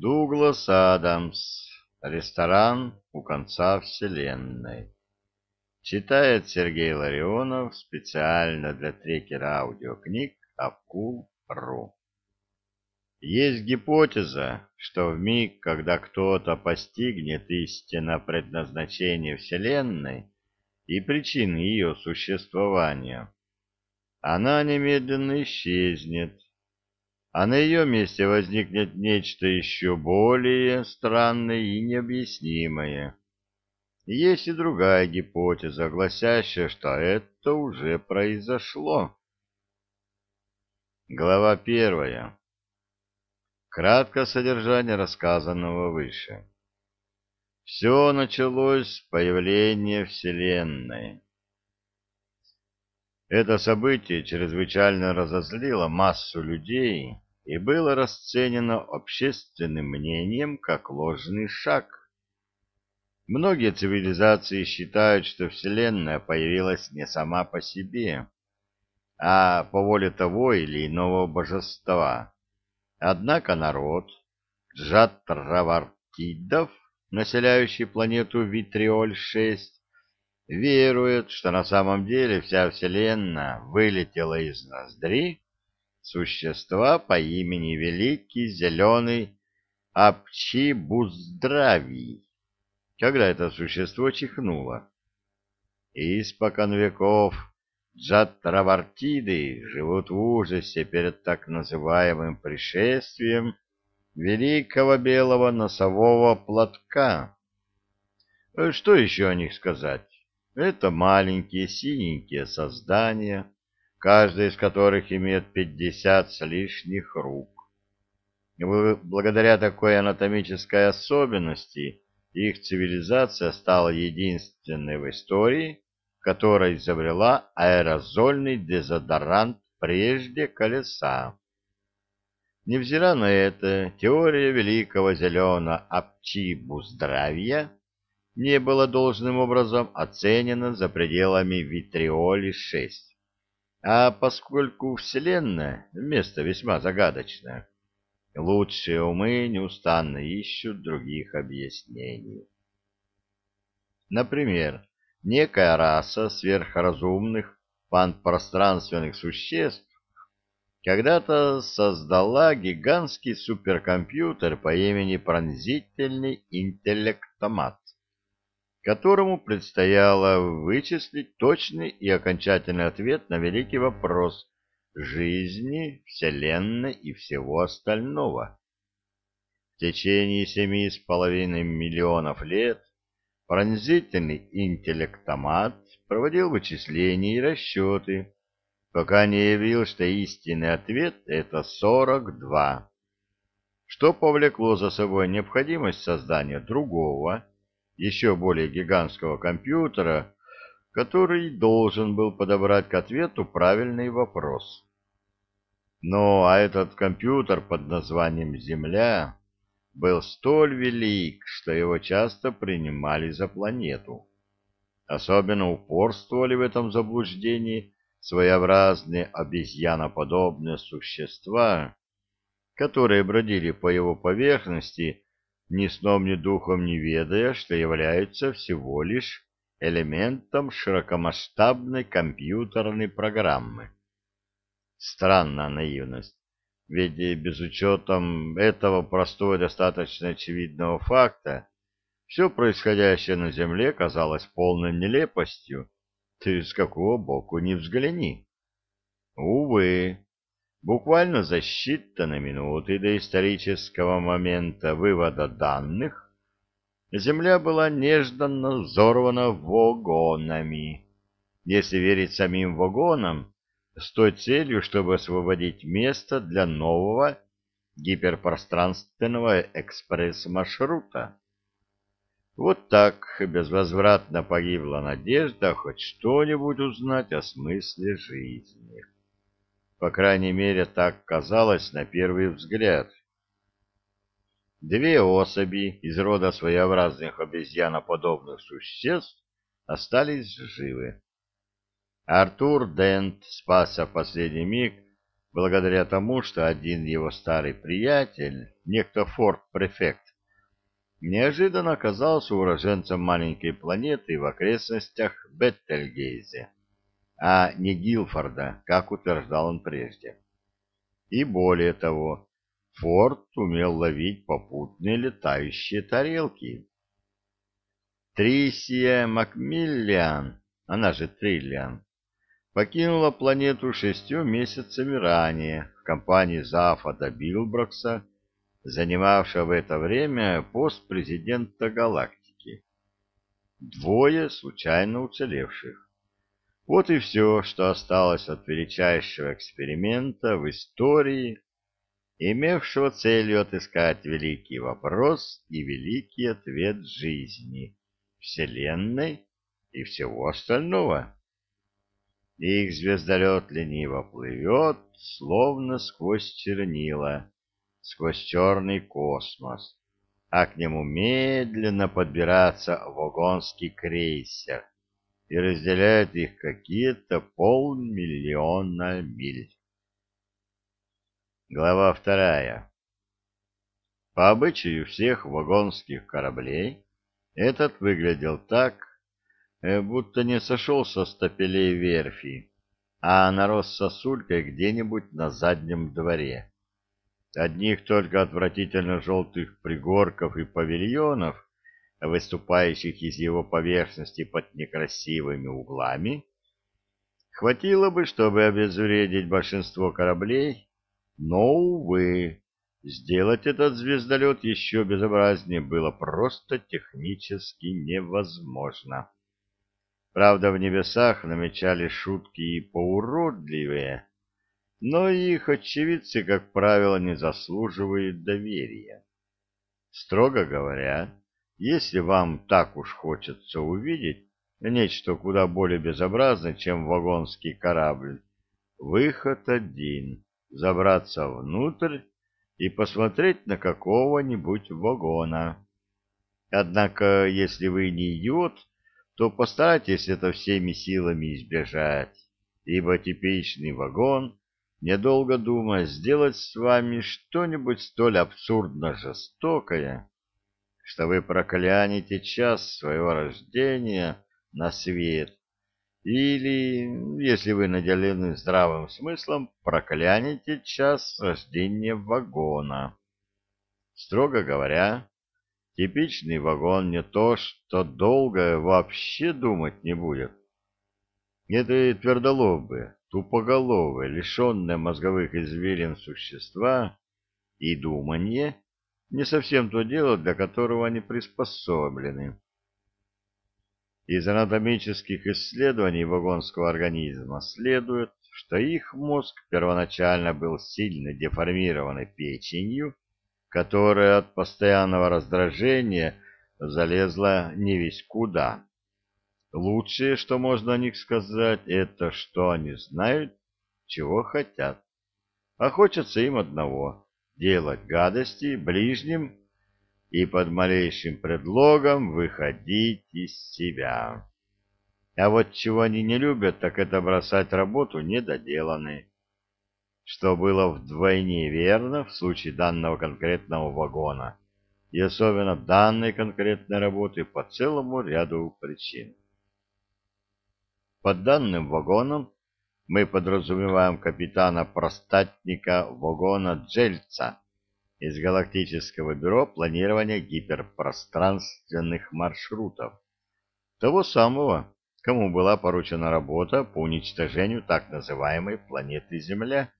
Дуглас Адамс. Ресторан у конца вселенной. Читает Сергей Ларионов специально для трекера аудиокниг Апкул.ру. Есть гипотеза, что в миг, когда кто-то постигнет истинно предназначение Вселенной и причины ее существования, она немедленно исчезнет, а на ее месте возникнет нечто еще более странное и необъяснимое. Есть и другая гипотеза, гласящая, что это уже произошло. Глава первая. Кратко содержание рассказанного выше. Все началось с появления Вселенной. Это событие чрезвычайно разозлило массу людей и было расценено общественным мнением как ложный шаг. Многие цивилизации считают, что Вселенная появилась не сама по себе, а по воле того или иного божества. Однако народ Джатравартидов, населяющий планету Витриоль-6, верует, что на самом деле вся Вселенная вылетела из ноздри существа по имени Великий Зеленый Апчибуздравий, когда это существо чихнуло. Испокон веков джатравартиды живут в ужасе перед так называемым пришествием великого белого носового платка. Что еще о них сказать? Это маленькие синенькие создания, каждая из которых имеет пятьдесят с лишних рук. Благодаря такой анатомической особенности их цивилизация стала единственной в истории, которая изобрела аэрозольный дезодорант прежде колеса. Невзирая на это, теория великого зеленого Апчибу здравия не было должным образом оценено за пределами Витриоли-6. А поскольку Вселенная — место весьма загадочное, лучшие умы неустанно ищут других объяснений. Например, некая раса сверхразумных панпространственных существ когда-то создала гигантский суперкомпьютер по имени Пронзительный интеллектомат которому предстояло вычислить точный и окончательный ответ на великий вопрос жизни, Вселенной и всего остального. В течение семи с половиной миллионов лет пронзительный интеллектомат проводил вычисления и расчеты, пока не явил, что истинный ответ — это 42, что повлекло за собой необходимость создания другого, еще более гигантского компьютера, который должен был подобрать к ответу правильный вопрос. Но а этот компьютер под названием «Земля» был столь велик, что его часто принимали за планету. Особенно упорствовали в этом заблуждении своеобразные обезьяноподобные существа, которые бродили по его поверхности ни сном, ни духом не ведая, что являются всего лишь элементом широкомасштабной компьютерной программы. Странная наивность, ведь без учетом этого простого и достаточно очевидного факта все происходящее на Земле казалось полной нелепостью, ты с какого боку не взгляни. Увы, Буквально за считанные минуты до исторического момента вывода данных Земля была нежданно взорвана вагонами. Если верить самим вагонам, с той целью, чтобы освободить место для нового гиперпространственного экспресс-маршрута. Вот так безвозвратно погибла надежда хоть что-нибудь узнать о смысле жизни. По крайней мере, так казалось на первый взгляд. Две особи из рода своеобразных обезьяноподобных существ остались живы. Артур Дент спасся в последний миг благодаря тому, что один его старый приятель, некто Форд-префект, неожиданно оказался уроженцем маленькой планеты в окрестностях Беттельгейзе, а не Гилфорда, как утверждал он прежде. И более того, Форд умел ловить попутные летающие тарелки. Трисия Макмиллиан, она же Триллиан, покинула планету шестью месяцами ранее в компании Зафада Билброкса, занимавшего в это время пост президента галактики. Двое случайно уцелевших. Вот и все, что осталось от величайшего эксперимента в истории, имевшего целью отыскать великий вопрос и великий ответ жизни, Вселенной и всего остального. Их звездолет лениво плывет, словно сквозь чернила, сквозь черный космос, а к нему медленно подбирается вагонский крейсер и разделяет их какие-то полмиллиона миль. Глава вторая. По обычаю всех вагонских кораблей этот выглядел так, э, будто не сошел со стапелей верфи, а нарос сосулькой где-нибудь на заднем дворе. Одних только отвратительно желтых пригорков и павильонов, выступающих из его поверхности под некрасивыми углами, хватило бы, чтобы обезвредить большинство кораблей, но, увы, сделать этот звездолет еще безобразнее было просто технически невозможно. Правда, в небесах намечались шутки и поуродливые, но их очевидцы, как правило, не заслуживают доверия. Строго говоря, если вам так уж хочется увидеть нечто куда более безобразное, чем вагонский корабль, выход один забраться внутрь и посмотреть на какого-нибудь вагона. Однако, если вы не идиот, то постарайтесь это всеми силами избежать, ибо типичный вагон, недолго думая, сделать с вами что-нибудь столь абсурдно жестокое, что вы проклянете час своего рождения на свет или, если вы наделены здравым смыслом, проклянете час рождения вагона. Строго говоря, типичный вагон не то, что долго вообще думать не будет. Это твердолобые, тупоголовые, лишенные мозговых извилин существа, и думание не совсем то дело, для которого они приспособлены. Из анатомических исследований вагонского организма следует, что их мозг первоначально был сильно деформированной печенью, которая от постоянного раздражения залезла не весь куда. Лучшее, что можно о них сказать, это что они знают, чего хотят. А хочется им одного — делать гадости ближним и под малейшим предлогом выходить из себя. А вот чего они не любят, так это бросать работу недоделанной. Что было вдвойне верно в случае данного конкретного вагона, и особенно данной конкретной работы по целому ряду причин. Под данным вагоном мы подразумеваем капитана-простатника вагона Джельца, из Галактического бюро планирования гиперпространственных маршрутов, того самого, кому была поручена работа по уничтожению так называемой планеты Земля.